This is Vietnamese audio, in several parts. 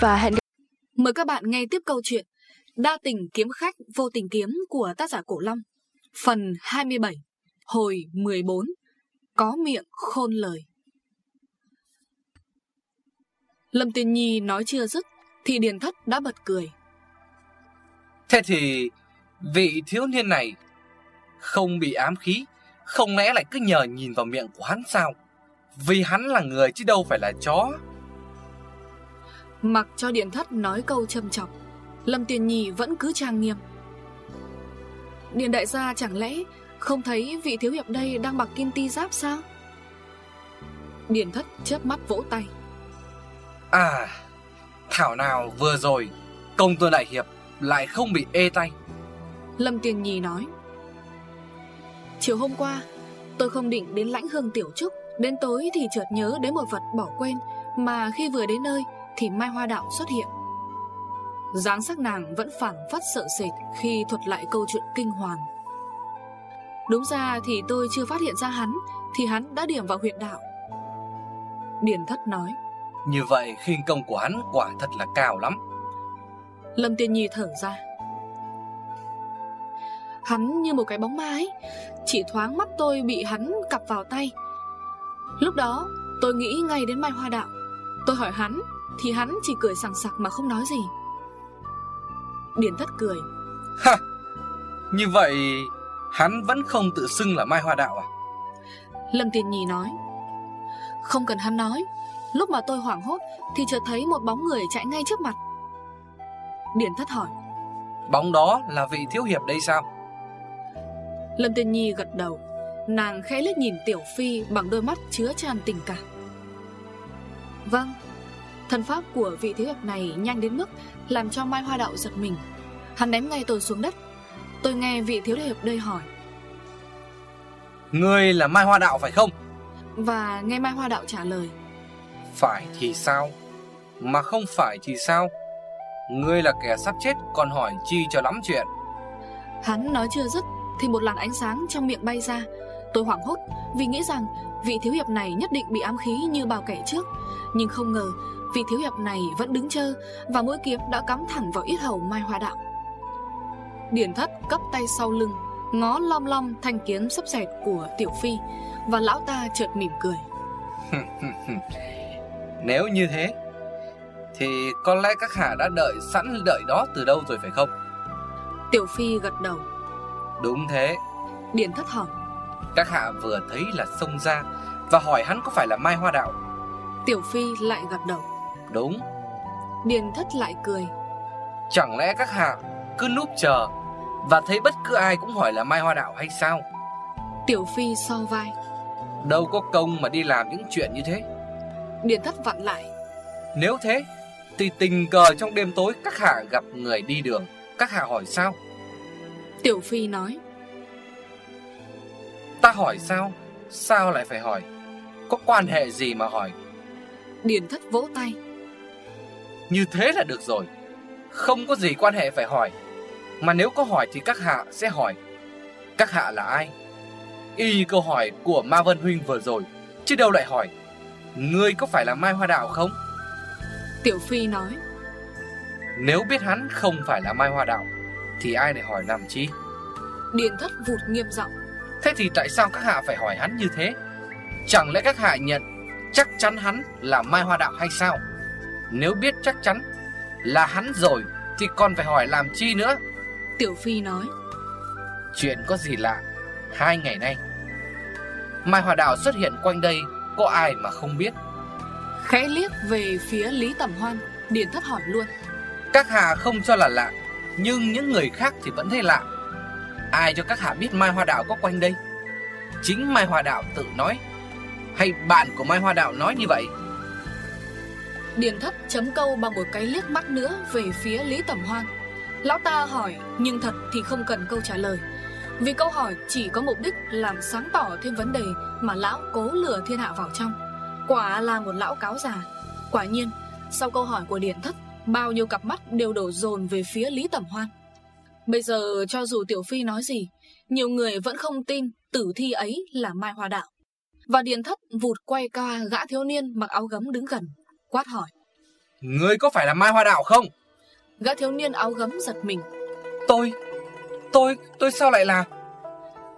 và hẹn Mời các bạn nghe tiếp câu chuyện Đa tình kiếm khách vô tình kiếm của tác giả Cổ Long Phần 27 Hồi 14 Có miệng khôn lời Lâm Tiên Nhi nói chưa dứt Thì Điền Thất đã bật cười Thế thì vị thiếu niên này không bị ám khí, không lẽ lại cứ nhờ nhìn vào miệng của hắn sao? Vì hắn là người chứ đâu phải là chó. Mặc cho Điện Thất nói câu châm chọc Lâm Tiền Nhi vẫn cứ trang nghiêm. Điện đại gia chẳng lẽ Không thấy vị thiếu hiệp đây đang mặc kim ti giáp sao? Điện Thất chớp mắt vỗ tay. À, thảo nào vừa rồi công tôn đại hiệp lại không bị ê tay. Lâm Tiền Nhi nói. Chiều hôm qua Tôi không định đến lãnh hương tiểu trúc Đến tối thì chợt nhớ đến một vật bỏ quên Mà khi vừa đến nơi Thì Mai Hoa Đạo xuất hiện. Dáng sắc nàng vẫn phản phất sợ sệt Khi thuật lại câu chuyện kinh hoàng. Đúng ra thì tôi chưa phát hiện ra hắn Thì hắn đã điểm vào huyệt đạo. Điển thất nói Như vậy khinh công của hắn quả thật là cao lắm. Lâm Tiên Nhi thở ra. Hắn như một cái bóng ma ấy Chỉ thoáng mắt tôi bị hắn cặp vào tay. Lúc đó tôi nghĩ ngay đến Mai Hoa Đạo. Tôi hỏi hắn Thì hắn chỉ cười sằng sặc mà không nói gì. Điển thất cười. Ha! Như vậy hắn vẫn không tự xưng là Mai Hoa Đạo à? Lâm Tiền Nhi nói. Không cần hắn nói. Lúc mà tôi hoảng hốt Thì chợt thấy một bóng người chạy ngay trước mặt. Điển thất hỏi. Bóng đó là vị thiếu hiệp đây sao? Lâm Tiên Nhi gật đầu. Nàng khẽ liếc nhìn Tiểu Phi Bằng đôi mắt chứa tràn tình cảm. Vâng Thần pháp của vị thiếu hiệp này nhanh đến mức Làm cho Mai Hoa Đạo giật mình Hắn ném ngay tôi xuống đất Tôi nghe vị thiếu hiệp đây hỏi Ngươi là Mai Hoa Đạo phải không? Và nghe Mai Hoa Đạo trả lời Phải thì sao? Mà không phải thì sao? Ngươi là kẻ sắp chết còn hỏi chi cho lắm chuyện. Hắn nói chưa dứt Thì một làn ánh sáng trong miệng bay ra Tôi hoảng hốt vì nghĩ rằng Vị thiếu hiệp này nhất định bị ám khí như bao kẻ trước Nhưng không ngờ Vị thiếu hiệp này vẫn đứng chơ Và mũi kiếm đã cắm thẳng vào yết hầu Mai Hoa Đạo. Điển thất cấp tay sau lưng Ngó lom lom thanh kiếm sắp xẹt của Tiểu Phi Và lão ta chợt mỉm cười. Nếu như thế Thì có lẽ các hạ đã đợi sẵn đợi đó từ đâu rồi phải không? Tiểu Phi gật đầu. Đúng thế. Điển thất hỏi. Các hạ vừa thấy là xông ra Và hỏi hắn có phải là Mai Hoa Đạo. Tiểu Phi lại gật đầu Đúng. Điền thất lại cười. Chẳng lẽ các hạ cứ núp chờ Và thấy bất cứ ai cũng hỏi là Mai Hoa Đạo hay sao? Tiểu Phi so vai. Đâu có công mà đi làm những chuyện như thế. Điền thất vặn lại. Nếu thế Thì tình cờ trong đêm tối các hạ gặp người đi đường. Các hạ hỏi sao? Tiểu Phi nói. Ta hỏi sao? Sao lại phải hỏi? Có quan hệ gì mà hỏi? Điền thất vỗ tay Như thế là được rồi. Không có gì quan hệ phải hỏi. Mà nếu có hỏi thì các hạ sẽ hỏi. Các hạ là ai? Y như câu hỏi của Ma Vân Huynh vừa rồi. Chứ đâu lại hỏi. Ngươi có phải là Mai Hoa Đạo không? Tiểu Phi nói. Nếu biết hắn không phải là Mai Hoa Đạo Thì ai để hỏi làm chi? Điền thất vụt nghiêm giọng. Thế thì tại sao các hạ phải hỏi hắn như thế? Chẳng lẽ các hạ nhận Chắc chắn hắn là Mai Hoa Đạo hay sao Nếu biết chắc chắn Là hắn rồi Thì còn phải hỏi làm chi nữa? Tiểu Phi nói. Chuyện có gì lạ Hai ngày nay? Mai Hoa Đạo xuất hiện quanh đây Có ai mà không biết? Khẽ liếc về phía Lý Tẩm Hoan Điền thất hỏi luôn. Các hạ không cho là lạ Nhưng những người khác thì vẫn thấy lạ. Ai cho các hạ biết Mai Hoa Đạo có quanh đây? Chính Mai Hoa Đạo tự nói. Hay bạn của Mai Hoa Đạo nói như vậy Điền thất chấm câu bằng một cái liếc mắt nữa Về phía Lý Tẩm Hoan. Lão ta hỏi, nhưng thật thì không cần câu trả lời. Vì câu hỏi chỉ có mục đích Làm sáng tỏ thêm vấn đề Mà lão cố lừa thiên hạ vào trong. Quả là một lão cáo già. Quả nhiên, sau câu hỏi của Điền thất, Bao nhiêu cặp mắt đều đổ dồn về phía Lý Tẩm Hoan. Bây giờ cho dù Tiểu Phi nói gì, Nhiều người vẫn không tin tử thi ấy là Mai Hoa Đạo. Và Điền Thất vụt quay qua gã thiếu niên mặc áo gấm đứng gần. Quát hỏi. Ngươi có phải là Mai Hoa Đạo không? Gã thiếu niên áo gấm giật mình. Tôi Tôi Tôi sao lại là?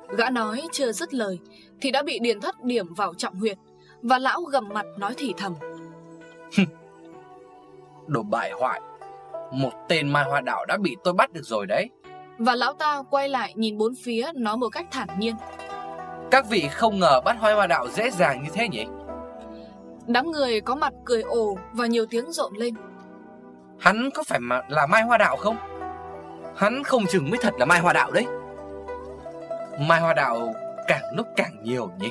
Gã nói chưa dứt lời Thì đã bị điền thất điểm vào trọng huyệt Và lão gầm mặt nói thì thầm. Đồ bại hoại Một tên Mai Hoa Đạo đã bị tôi bắt được rồi đấy. Và lão ta quay lại nhìn bốn phía Nói một cách thản nhiên. Các vị không ngờ bắt Mai Hoa Đạo dễ dàng như thế nhỉ Đám người có mặt cười ồ Và nhiều tiếng rộn lên. Hắn có phải mà là Mai Hoa Đạo không? Hắn không chừng mới thật là Mai Hoa Đạo đấy. Mai Hoa Đạo càng lúc càng nhiều nhỉ?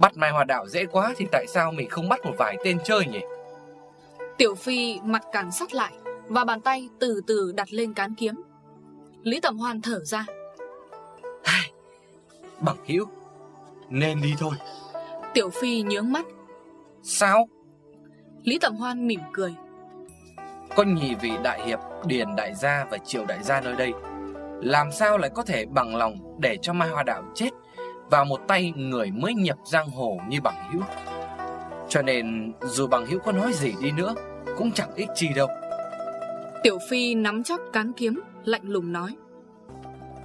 Bắt Mai Hoa Đạo dễ quá Thì tại sao mình không bắt một vài tên chơi nhỉ? Tiểu Phi mặt càng sắt lại Và bàn tay từ từ đặt lên cán kiếm. Lý Tầm Hoan thở ra. Bằng hữu Nên đi thôi Tiểu Phi nhướng mắt. Sao? Lý Tầm Hoan mỉm cười. Có nhị vị đại hiệp Điền đại gia và triệu đại gia nơi đây. Làm sao lại có thể bằng lòng Để cho Mai Hoa Đạo chết Vào một tay người mới nhập giang hồ như bằng hữu? Cho nên dù bằng hữu có nói gì đi nữa Cũng chẳng ích chi đâu. Tiểu Phi nắm chắc cán kiếm Lạnh lùng nói.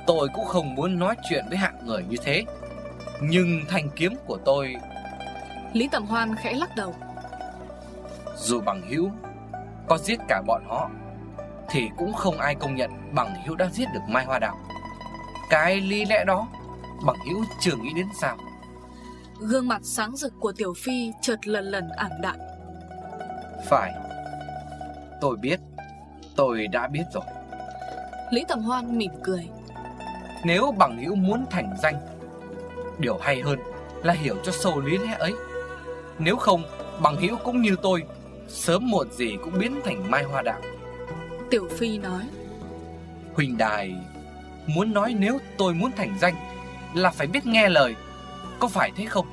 Tôi cũng không muốn nói chuyện với hạng người như thế. Nhưng thanh kiếm của tôi Lý Tầm Hoan khẽ lắc đầu. Dù bằng hữu Có giết cả bọn họ Thì cũng không ai công nhận Bằng hữu đã giết được Mai Hoa Đạo. Cái lý lẽ đó Bằng hữu chưa nghĩ đến sao? Gương mặt sáng rực của Tiểu Phi chợt lần lần ảm đạm. Phải. Tôi biết. Tôi đã biết rồi. Lý Tầm Hoan mỉm cười. Nếu bằng hữu muốn thành danh Điều hay hơn là hiểu cho sâu lý lẽ ấy Nếu không bằng hữu cũng như tôi Sớm muộn gì cũng biến thành mai hoa đạo Tiểu Phi nói. Huỳnh Đài Muốn nói nếu tôi muốn thành danh Là phải biết nghe lời Có phải thế không?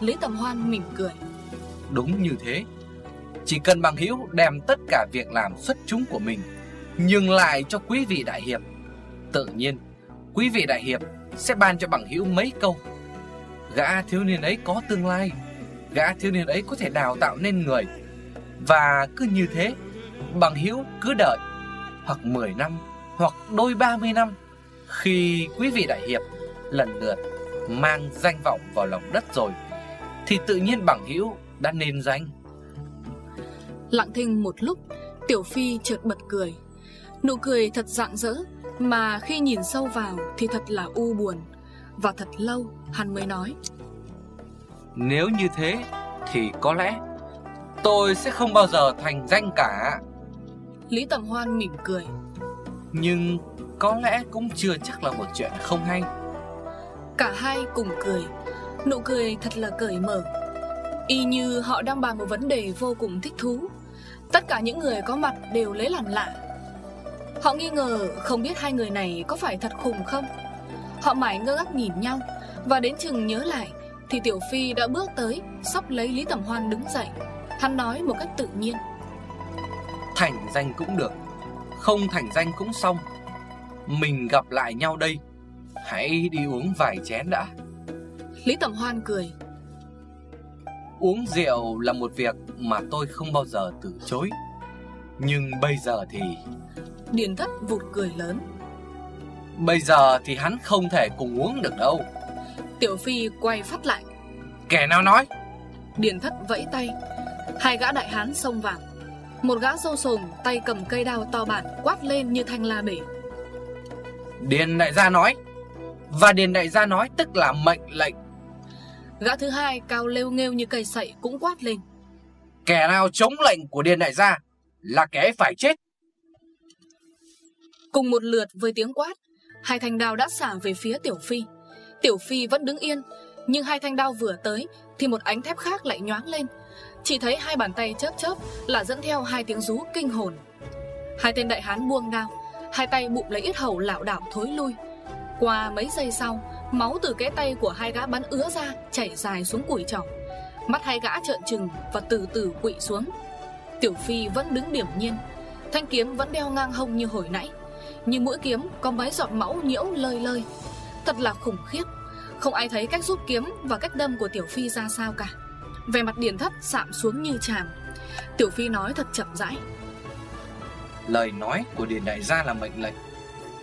Lý Tầm Hoan mỉm cười. Đúng như thế. Chỉ cần bằng hữu đem tất cả việc làm xuất chúng của mình Nhưng lại cho quý vị đại hiệp Tự nhiên Quý vị đại hiệp sẽ ban cho bằng hữu mấy câu. Gã thiếu niên ấy có tương lai Gã thiếu niên ấy có thể đào tạo nên người. Và cứ như thế, Bằng hữu cứ đợi, Hoặc 10 năm, Hoặc đôi 30 năm, Khi quý vị đại hiệp lần lượt mang danh vọng vào lòng đất rồi, Thì tự nhiên bằng hữu đã nên danh. Lặng thinh một lúc, Tiểu Phi chợt bật cười. Nụ cười thật rạng rỡ, Mà khi nhìn sâu vào thì thật là u buồn. Và thật lâu, hắn mới nói. Nếu như thế thì có lẽ tôi sẽ không bao giờ thành danh cả. Lý Tầm Hoan mỉm cười. Nhưng có lẽ cũng chưa chắc là một chuyện không hay. Cả hai cùng cười. Nụ cười thật là cởi mở. Y như họ đang bàn một vấn đề vô cùng thích thú. Tất cả những người có mặt đều lấy làm lạ. Họ nghi ngờ không biết hai người này có phải thật khùng không. Họ mãi ngơ ngác nhìn nhau Và đến chừng nhớ lại Thì Tiểu Phi đã bước tới Sắp lấy Lý Tầm Hoan đứng dậy. Hắn nói một cách tự nhiên. Thành danh cũng được Không thành danh cũng xong. Mình gặp lại nhau đây Hãy đi uống vài chén đã. Lý Tầm Hoan cười. Uống rượu là một việc mà tôi không bao giờ từ chối. Nhưng bây giờ thì Điền thất vụt cười lớn. Bây giờ thì hắn không thể cùng uống được đâu Tiểu Phi quay phát lại. Kẻ nào nói? Điền thất vẫy tay. Hai gã đại hán xông vào. Một gã sâu sồm tay cầm cây đao to bản Quát lên như thanh la bể. Điền đại gia nói. Và Điền đại gia nói tức là mệnh lệnh. Gã thứ hai cao lêu nghêu như cây sậy cũng quát lên. Kẻ nào chống lệnh của Điền đại gia Là kẻ phải chết. Cùng một lượt với tiếng quát Hai thanh đao đã xả về phía Tiểu Phi Tiểu Phi vẫn đứng yên, Nhưng hai thanh đao vừa tới Thì một ánh thép khác lại nhoáng lên. Chỉ thấy hai bàn tay chớp chớp Là dẫn theo hai tiếng rú kinh hồn. Hai tên đại hán buông đao, Hai tay bụng lấy ít hầu lạo đảo thối lui. Qua mấy giây sau, Máu từ cái tay của hai gã bắn ứa ra, Chảy dài xuống củi trỏ. Mắt hai gã trợn trừng và từ từ quỵ xuống. Tiểu Phi vẫn đứng điểm nhiên, Thanh kiếm vẫn đeo ngang hông như hồi nãy, Nhưng mũi kiếm có mấy giọt máu nhiễu lơi lơi. Thật là khủng khiếp. Không ai thấy cách rút kiếm và cách đâm của Tiểu Phi ra sao cả. Về mặt điển thất sạm xuống như chàm Tiểu Phi nói thật chậm rãi. Lời nói của Điền Đại gia là mệnh lệnh.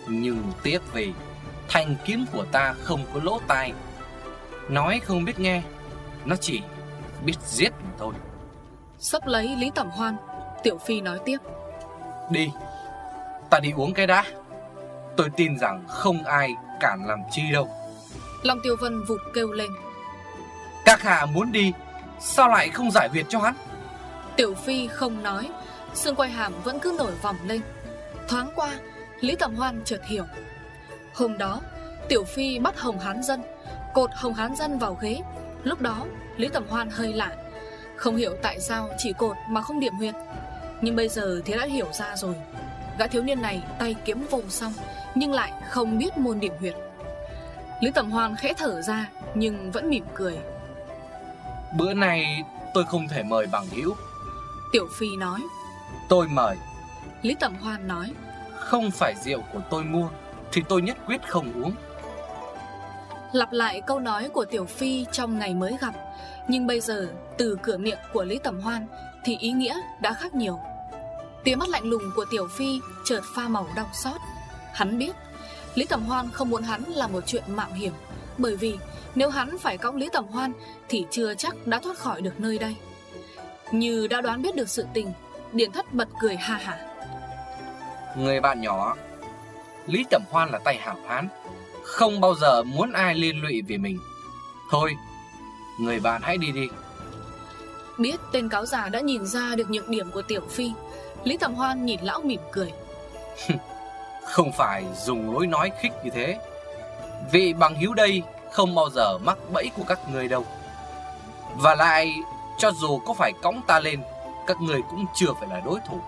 Nhưng tiếc vì Thanh kiếm của ta không có lỗ tai. Nói không biết nghe Nó chỉ biết giết mà thôi. Sắp lấy Lý Tẩm Hoan Tiểu Phi nói tiếp. Đi Ta đi uống cái đã. Tôi tin rằng không ai cản làm chi đâu. Long Tiêu Vân vụt kêu lên. Các hạ muốn đi Sao lại không giải huyệt cho hắn? Tiểu Phi không nói Xương quay hàm vẫn cứ nổi vòng lên. Thoáng qua Lý Tẩm Hoan chợt hiểu. Hôm đó Tiểu Phi bắt Hồng Hán Dân Cột Hồng Hán Dân vào ghế. Lúc đó Lý Tẩm Hoan hơi lạ. Không hiểu tại sao chỉ cột mà không điểm huyệt. Nhưng bây giờ thì đã hiểu ra rồi. Gã thiếu niên này tay kiếm vô xong Nhưng lại không biết môn điểm huyệt. Lý Tẩm Hoan khẽ thở ra Nhưng vẫn mỉm cười. Bữa này tôi không thể mời bằng hữu. Tiểu Phi nói. Tôi mời. Lý Tẩm Hoan nói. Không phải rượu của tôi mua Thì tôi nhất quyết không uống. Lặp lại câu nói của Tiểu Phi trong ngày mới gặp Nhưng bây giờ từ cửa miệng của Lý Tẩm Hoan Thì ý nghĩa đã khác nhiều. Tiếng mắt lạnh lùng của Tiểu Phi chợt pha màu đau xót Hắn biết. Lý Tẩm Hoan không muốn hắn làm một chuyện mạo hiểm Bởi vì nếu hắn phải cõng Lý Tẩm Hoan Thì chưa chắc đã thoát khỏi được nơi đây. Như đã đoán biết được sự tình Điện thất bật cười ha hả. Người bạn nhỏ Lý Tẩm Hoan là tay hảo hán Không bao giờ muốn ai liên lụy về mình. Thôi Người bạn hãy đi đi. Biết tên cáo già đã nhìn ra được nhược điểm của Tiểu Phi Lý Tẩm Hoan nhìn lão mỉm cười Không phải dùng lối nói khích như thế. Vị bằng hiếu đây Không bao giờ mắc bẫy của các người đâu. Và lại Cho dù có phải cõng ta lên Các người cũng chưa phải là đối thủ.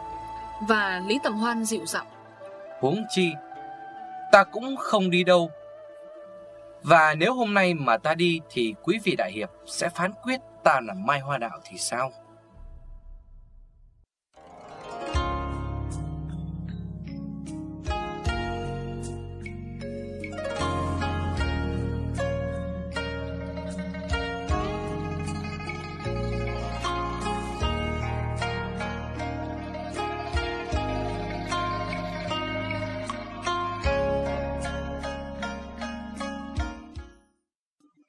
Và Lý Tẩm Hoan dịu giọng. Huống chi Ta cũng không đi đâu. Và nếu hôm nay mà ta đi Thì quý vị đại hiệp sẽ phán quyết Ta là Mai Hoa Đạo thì sao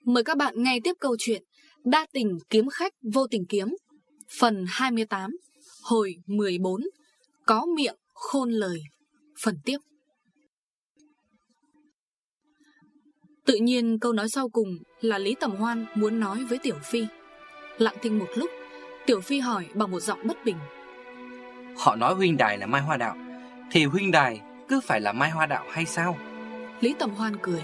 Mời các bạn nghe tiếp câu chuyện Đa tình kiếm khách vô tình kiếm Phần 28 Hồi 14 Có miệng khôn lời Phần tiếp. Tự nhiên câu nói sau cùng là Lý Tầm Hoan muốn nói với Tiểu Phi. Lặng thinh một lúc Tiểu Phi hỏi bằng một giọng bất bình. Họ nói huynh đài là Mai Hoa Đạo Thì huynh đài cứ phải là Mai Hoa Đạo hay sao? Lý Tầm Hoan cười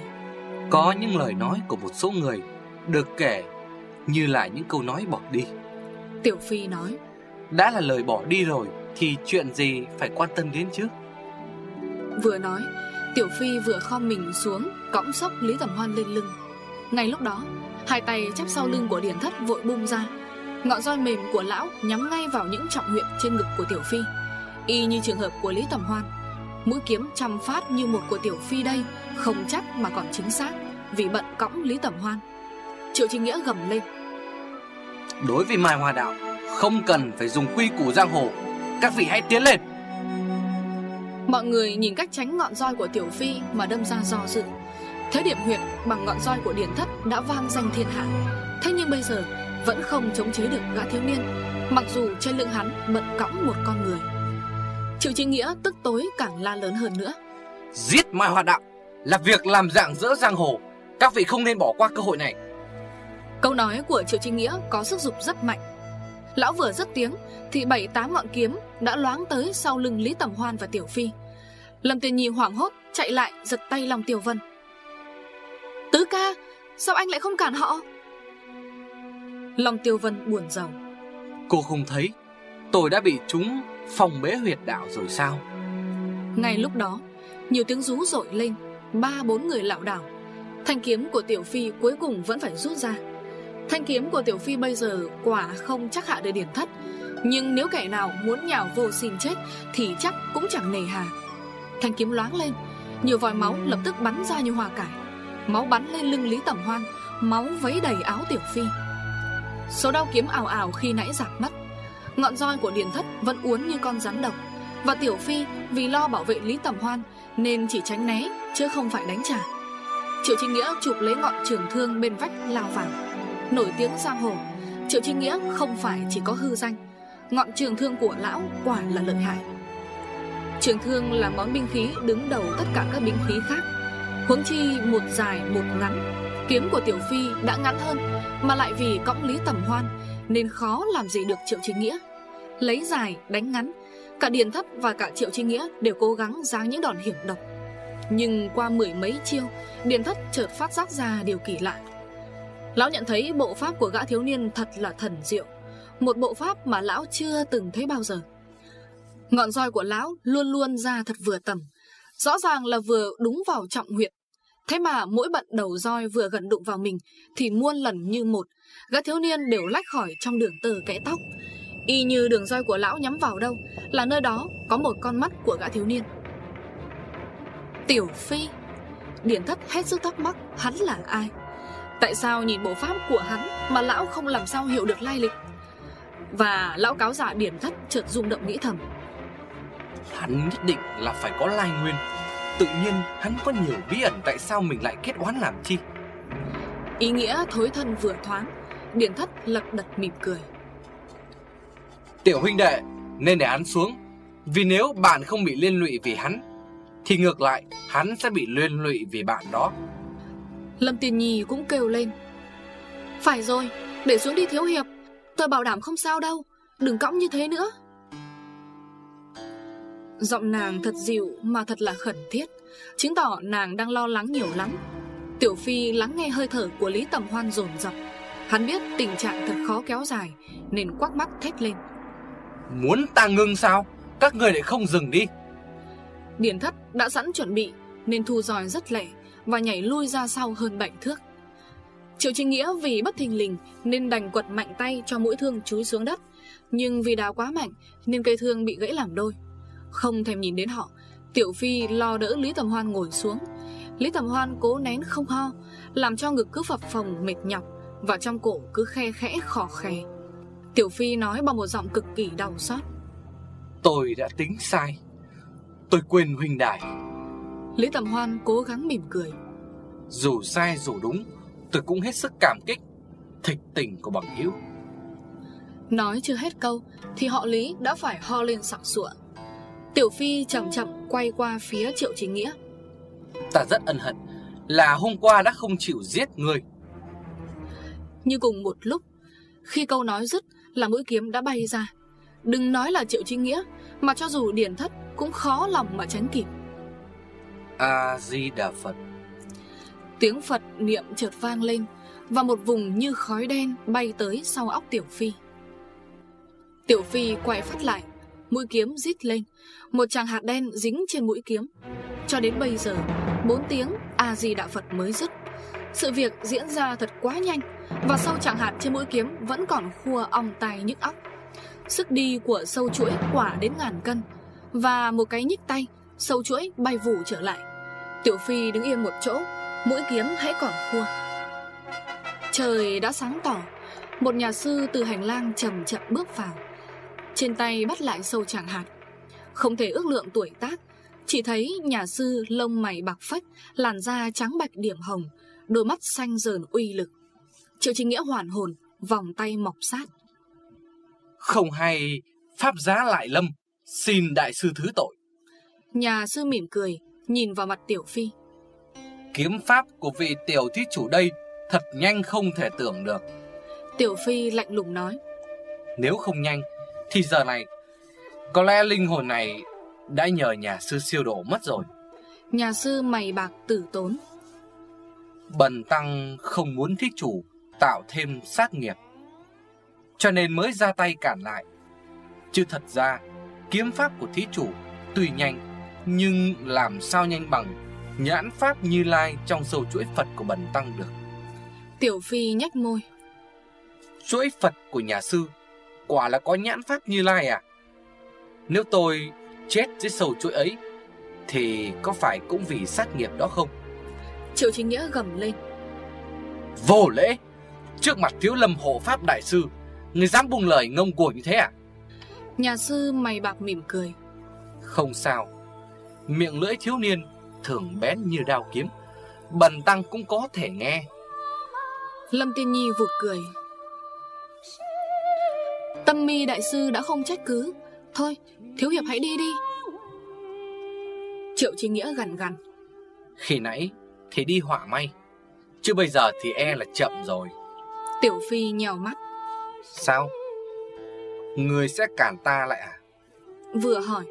Có những lời nói của một số người Được kể như là những câu nói bỏ đi. Tiểu Phi nói Đã là lời bỏ đi rồi Thì chuyện gì phải quan tâm đến chứ? Vừa nói Tiểu Phi vừa khom mình xuống Cõng sóc Lý Tầm Hoan lên lưng. Ngay lúc đó Hai tay chắp sau lưng của Điền Thất vội bung ra. Ngọn roi mềm của lão nhắm ngay vào những trọng huyệt trên ngực của Tiểu Phi. Y như trường hợp của Lý Tầm Hoan Mũi kiếm chăm phát như một của Tiểu Phi đây Không chắc mà còn chính xác. Vì bận cõng Lý Tầm Hoan. Triệu Trinh Nghĩa gầm lên. Đối với Mai Hoa Đạo Không cần phải dùng quy củ giang hồ. Các vị hãy tiến lên. Mọi người nhìn cách tránh ngọn roi của Tiểu Phi Mà đâm ra do dự. Thế điểm huyệt bằng ngọn roi của Điển Thất Đã vang danh thiên hạ. Thế nhưng bây giờ vẫn không chống chế được gã thiếu niên Mặc dù trên lưng hắn bận cõng một con người. Triệu Trinh Nghĩa tức tối càng la lớn hơn nữa. Giết Mai Hoa Đạo Là việc làm dạng dỡ giang hồ. Các vị không nên bỏ qua cơ hội này. Câu nói của Triệu Trinh Nghĩa có sức dục rất mạnh. Lão vừa dứt tiếng Thì bảy tám ngọn kiếm đã loáng tới sau lưng Lý Tầm Hoan và Tiểu Phi. Lâm Tiền Nhi hoảng hốt chạy lại giật tay lòng Tiểu Vân. Tứ ca Sao anh lại không cản họ? Lòng Tiêu Vân buồn rầu. Cô không thấy Tôi đã bị chúng phòng bế huyệt đạo rồi sao? Ngay lúc đó Nhiều tiếng rú rội lên Ba bốn người lạo đảo. Thanh kiếm của Tiểu Phi cuối cùng vẫn phải rút ra. Thanh kiếm của Tiểu Phi bây giờ quả không chắc hạ được điểm thất Nhưng nếu kẻ nào muốn nhào vô xin chết Thì chắc cũng chẳng nề hà. Thanh kiếm loáng lên, Nhiều vòi máu lập tức bắn ra như hoa cải. Máu bắn lên lưng Lý Tẩm Hoan, Máu vấy đầy áo Tiểu Phi. Số đau kiếm ảo ảo khi nãy giảm mất Ngọn roi của Điền Thất vẫn uốn như con rắn độc. Và Tiểu Phi vì lo bảo vệ Lý Tầm Hoan Nên chỉ tránh né, chứ không phải đánh trả. Triệu Trinh Nghĩa chụp lấy ngọn trường thương bên vách lao vào Nổi tiếng giang hồ, Triệu Trinh Nghĩa không phải chỉ có hư danh. Ngọn trường thương của lão quả là lợi hại. Trường thương là món binh khí đứng đầu tất cả các binh khí khác. Huống chi một dài, một ngắn, Kiếm của Tiểu Phi đã ngắn hơn, Mà lại vì cõng Lý Tầm Hoan Nên khó làm gì được Triệu Chính Nghĩa. Lấy dài, đánh ngắn Cả Điền Thất và cả Triệu chi Nghĩa Đều cố gắng giáng những đòn hiểm độc. Nhưng qua mười mấy chiêu, Điền Thất chợt phát giác ra điều kỳ lạ. Lão nhận thấy bộ pháp của gã thiếu niên thật là thần diệu, Một bộ pháp mà lão chưa từng thấy bao giờ. Ngọn roi của lão luôn luôn ra thật vừa tầm, Rõ ràng là vừa đúng vào trọng huyệt. Thế mà mỗi bận đầu roi vừa gần đụng vào mình Thì muôn lần như một, Gã thiếu niên đều lách khỏi trong đường tờ kẽ tóc Y như đường roi của lão nhắm vào đâu Là nơi đó có một con mắt của gã thiếu niên. Tiểu Phi Điển thất hết sức thắc mắc Hắn là ai? Tại sao nhìn bộ pháp của hắn Mà lão không làm sao hiểu được lai lịch? Và lão cáo giả điển thất chợt rung động nghĩ thầm. Hắn nhất định là phải có lai nguyên. Tự nhiên hắn có nhiều bí ẩn Tại sao mình lại kết oán làm chi? Ý nghĩa thối thân vừa thoáng Điển thất lật đật mỉm cười Tiểu huynh đệ, Nên để hắn xuống. Vì nếu bạn không bị liên lụy vì hắn, Thì ngược lại, hắn sẽ bị liên lụy vì bạn đó. Lâm Tiền Nhi cũng kêu lên. Phải rồi, Để xuống đi thiếu hiệp. Tôi bảo đảm không sao đâu, Đừng cõng như thế nữa. Giọng nàng thật dịu mà thật là khẩn thiết, Chứng tỏ nàng đang lo lắng nhiều lắm. Tiểu Phi lắng nghe hơi thở của Lý Tầm Hoan dồn dập Hắn biết tình trạng thật khó kéo dài, Nên quắc mắt thét lên. Muốn ta ngưng sao? Các người lại không dừng đi. Điển thất đã sẵn chuẩn bị, Nên thu dòi rất lẻ Và nhảy lui ra sau hơn bảy thước. Triệu Trinh Nghĩa vì bất thình lình Nên đành quật mạnh tay cho mũi thương chúi xuống đất. Nhưng vì đào quá mạnh Nên cây thương bị gãy làm đôi. Không thèm nhìn đến họ, Tiểu Phi lo đỡ Lý Tầm Hoan ngồi xuống. Lý Tầm Hoan cố nén không ho, Làm cho ngực cứ phập phồng mệt nhọc Và trong cổ cứ khe khẽ khò khè. Tiểu Phi nói bằng một giọng cực kỳ đau xót. Tôi đã tính sai. Tôi quên huynh đài. Lý Tầm Hoan cố gắng mỉm cười. Dù sai dù đúng Tôi cũng hết sức cảm kích Thịch tình của bằng hữu. Nói chưa hết câu Thì họ Lý đã phải ho lên sặc sụa. Tiểu Phi chậm chậm quay qua phía Triệu Chính Nghĩa. Ta rất ân hận Là hôm qua đã không chịu giết người. Như cùng một lúc Khi câu nói dứt là mũi kiếm đã bay ra. Đừng nói là Triệu Chính Nghĩa Mà cho dù điển thất cũng khó lòng mà tránh kịp. A-di-đà Phật. Tiếng Phật niệm chợt vang lên Và một vùng như khói đen bay tới sau óc Tiểu Phi. Tiểu Phi quay phát lại Mũi kiếm rít lên Một chàng hạt đen dính trên mũi kiếm. Cho đến bây giờ Bốn tiếng A-di-đà Phật mới dứt sự việc diễn ra thật quá nhanh, Và sâu chẳng hạt trên mũi kiếm Vẫn còn khua ong tay nhức óc. Sức đi của sâu chuỗi quả đến ngàn cân, Và một cái nhích tay, Sâu chuỗi bay vù trở lại. Tiểu Phi đứng yên một chỗ, Mũi kiếm hãy còn khua. Trời đã sáng tỏ, Một nhà sư từ hành lang chậm chậm bước vào. Trên tay bắt lại sâu chẳng hạt Không thể ước lượng tuổi tác, Chỉ thấy nhà sư lông mày bạc phách, Làn da trắng bạch điểm hồng Đôi mắt xanh dờn uy lực. Triệu Trình Nghĩa hoàn hồn Vòng tay mọc sát. Không hay Pháp giá lại lâm Xin đại sư thứ tội. Nhà sư mỉm cười Nhìn vào mặt Tiểu Phi. Kiếm pháp của vị tiểu thí chủ đây Thật nhanh không thể tưởng được. Tiểu Phi lạnh lùng nói. Nếu không nhanh Thì giờ này Có lẽ linh hồn này Đã nhờ nhà sư siêu độ mất rồi. Nhà sư mày bạc tử tốn Bần tăng không muốn thí chủ Tạo thêm sát nghiệp. Cho nên mới ra tay cản lại. Chứ thật ra Kiếm pháp của thí chủ Tuy nhanh Nhưng làm sao nhanh bằng Nhãn pháp như lai trong sâu chuỗi Phật của bần tăng được. Tiểu Phi nhách môi. Chuỗi Phật của nhà sư Quả là có nhãn pháp như lai à? Nếu tôi chết dưới sâu chuỗi ấy Thì có phải cũng vì sát nghiệp đó không Triệu Chính Nghĩa gầm lên. Vô lễ! Trước mặt thiếu lâm hộ pháp đại sư Người dám buông lời ngông cuồng như thế à? Nhà sư mày bạc mỉm cười. Không sao. Miệng lưỡi thiếu niên thường bén như đao kiếm. Bần tăng cũng có thể nghe. Lâm Tiên Nhi vụt cười. Tâm mi đại sư đã không trách cứ. Thôi thiếu hiệp hãy đi đi. Triệu Trí Nghĩa gần gần Khi nãy thì đi họa may. Chứ bây giờ thì e là chậm rồi. Tiểu Phi nhèo mắt. Sao? Người sẽ cản ta lại à? Vừa hỏi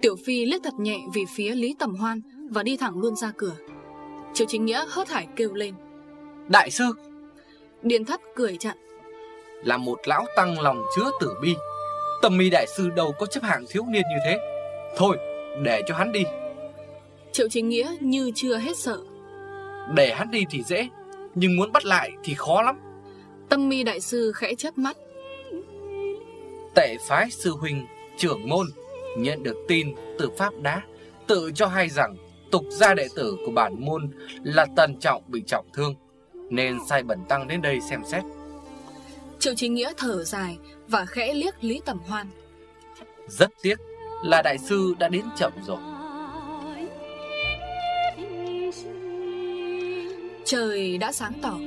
Tiểu Phi liếc thật nhẹ về phía Lý Tầm Hoan Và đi thẳng luôn ra cửa. Triệu Chính Nghĩa hớt hải kêu lên. Đại sư! Điền thất cười chặn. Là một lão tăng lòng chứa tử bi. Tầm mi đại sư đâu có chấp hạng thiếu niên như thế. Thôi để cho hắn đi. Triệu Chính Nghĩa như chưa hết sợ Để hắn đi thì dễ Nhưng muốn bắt lại thì khó lắm. Tâm mi đại sư khẽ chớp mắt. Tệ phái sư huynh trưởng môn Nhận được tin từ Pháp Đá Tự cho hay rằng Tục gia đệ tử của bản môn Là Tần Trọng bị trọng thương Nên sai bẩn tăng đến đây xem xét. Triệu Chính Nghĩa thở dài Và khẽ liếc Lý Tầm Hoan. Rất tiếc là đại sư đã đến chậm rồi Trời đã sáng tỏ.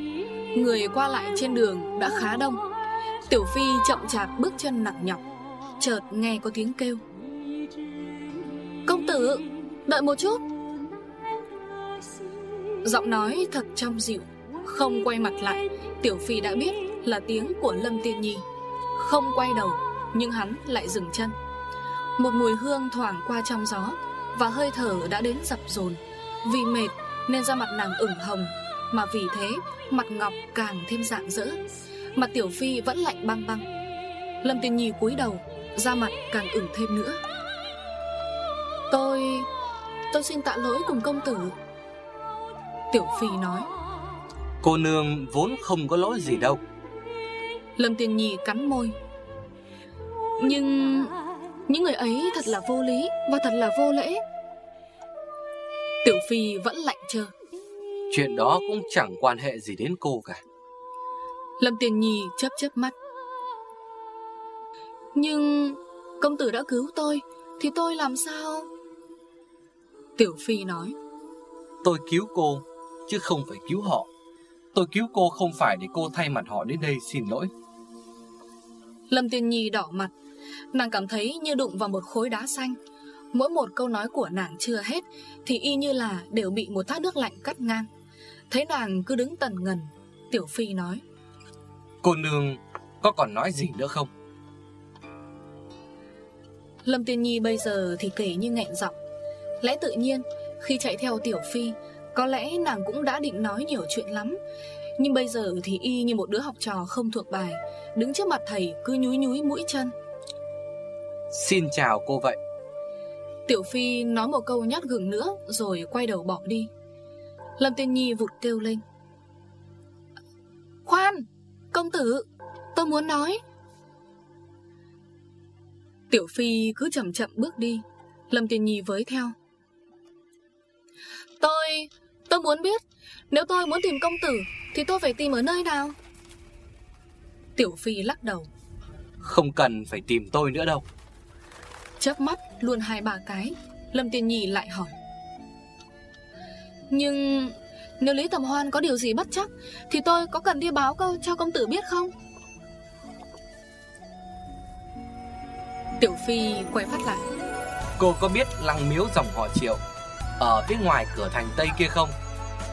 Người qua lại trên đường đã khá đông. Tiểu Phi chậm chạp bước chân nặng nhọc, Chợt nghe có tiếng kêu. Công tử, Đợi một chút. Giọng nói thật trong dịu, Không quay mặt lại, Tiểu Phi đã biết là tiếng của Lâm Tiên Nhi. Không quay đầu, Nhưng hắn lại dừng chân. Một mùi hương thoảng qua trong gió Và hơi thở đã đến dập dồn. Vì mệt nên da mặt nàng ửng hồng mà vì thế mặt ngọc càng thêm rạng rỡ. Mặt Tiểu Phi vẫn lạnh băng băng. Lâm Tiên Nhi cúi đầu Da mặt càng ửng thêm nữa. Tôi... Tôi xin tạ lỗi cùng công tử. Tiểu Phi nói. Cô nương vốn không có lỗi gì đâu. Lâm Tiên Nhi cắn môi. Nhưng... Những người ấy thật là vô lý Và thật là vô lễ. Tiểu Phi vẫn lạnh trơ Chuyện đó cũng chẳng quan hệ gì đến cô cả. Lâm Tiên Nhi chớp chớp mắt. Nhưng công tử đã cứu tôi Thì tôi làm sao? Tiểu Phi nói. Tôi cứu cô Chứ không phải cứu họ. Tôi cứu cô không phải để cô thay mặt họ đến đây xin lỗi. Lâm Tiên Nhi đỏ mặt. Nàng cảm thấy như đụng vào một khối đá xanh. Mỗi một câu nói của nàng chưa hết Thì y như là đều bị một thác nước lạnh cắt ngang Thấy nàng cứ đứng tần ngần Tiểu Phi nói. Cô nương có còn nói gì nữa không? Lâm Tiên Nhi bây giờ thì kể như nghẹn giọng. Lẽ tự nhiên Khi chạy theo Tiểu Phi Có lẽ nàng cũng đã định nói nhiều chuyện lắm. Nhưng bây giờ thì y như một đứa học trò không thuộc bài Đứng trước mặt thầy cứ nhúi nhúi mũi chân. Xin chào cô vậy. Tiểu Phi nói một câu nhát gừng nữa Rồi quay đầu bỏ đi Lâm Tiên Nhi vụt kêu lên. Khoan Công tử Tôi muốn nói. Tiểu Phi cứ chậm chậm bước đi Lâm Tiên Nhi với theo. Tôi Tôi muốn biết Nếu tôi muốn tìm công tử Thì tôi phải tìm ở nơi nào? Tiểu Phi lắc đầu. Không cần phải tìm tôi nữa đâu. Chớp mắt luôn hai ba cái Lâm Tiên Nhi lại hỏi Nhưng Nếu Lý Tầm Hoan có điều gì bất chắc Thì tôi có cần đi báo câu cho công tử biết không? Tiểu Phi quay phát lại. Cô có biết lăng miếu dòng họ triệu Ở phía ngoài cửa thành Tây kia không?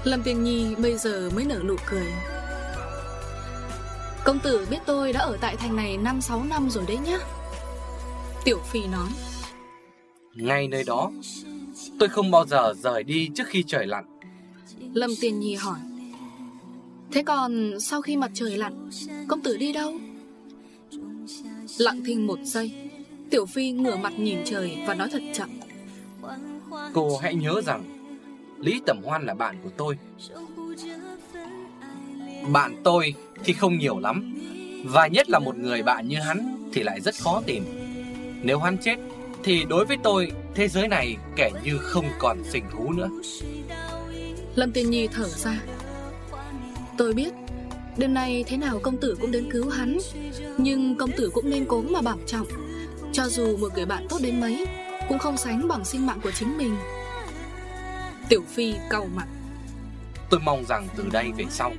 Lâm Tiên Nhi bây giờ mới nở nụ cười. Công tử biết tôi đã ở tại thành này 5-6 năm rồi đấy nhá. Tiểu Phi nói. Ngay nơi đó Tôi không bao giờ rời đi trước khi trời lặn. Lâm Tiên Nhi hỏi. Thế còn sau khi mặt trời lặn Công tử đi đâu? Lặng thinh một giây Tiểu Phi ngửa mặt nhìn trời và nói thật chậm. Cô hãy nhớ rằng Lý Tẩm Hoan là bạn của tôi. Bạn tôi thì không nhiều lắm Và nhất là một người bạn như hắn Thì lại rất khó tìm. Nếu hắn chết Thì đối với tôi Thế giới này kẻ như không còn sinh thú nữa. Lâm Tiên Nhi thở ra. Tôi biết Đêm nay thế nào công tử cũng đến cứu hắn Nhưng công tử cũng nên cố mà bảo trọng. Cho dù một người bạn tốt đến mấy Cũng không sánh bằng sinh mạng của chính mình. Tiểu Phi cầu mặt. Tôi mong rằng từ đây về sau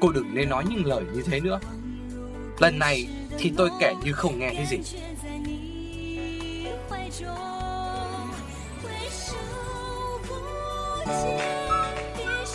Cô đừng nên nói những lời như thế nữa. Lần này thì tôi kể như không nghe thấy gì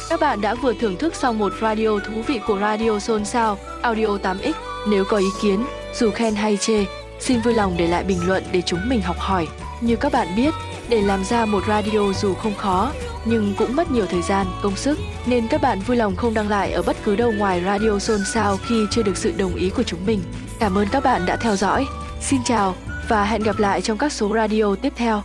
các bạn đã vừa thưởng thức xong một radio thú vị của Radio Xôn Sao Audio 8X. Nếu có ý kiến, dù khen hay chê, xin vui lòng để lại bình luận để chúng mình học hỏi. Như các bạn biết, để làm ra một radio dù không khó, nhưng cũng mất nhiều thời gian, công sức, nên các bạn vui lòng không đăng lại ở bất cứ đâu ngoài Radio Xôn Sao khi chưa được sự đồng ý của chúng mình. Cảm ơn các bạn đã theo dõi. Xin chào và hẹn gặp lại trong các số radio tiếp theo.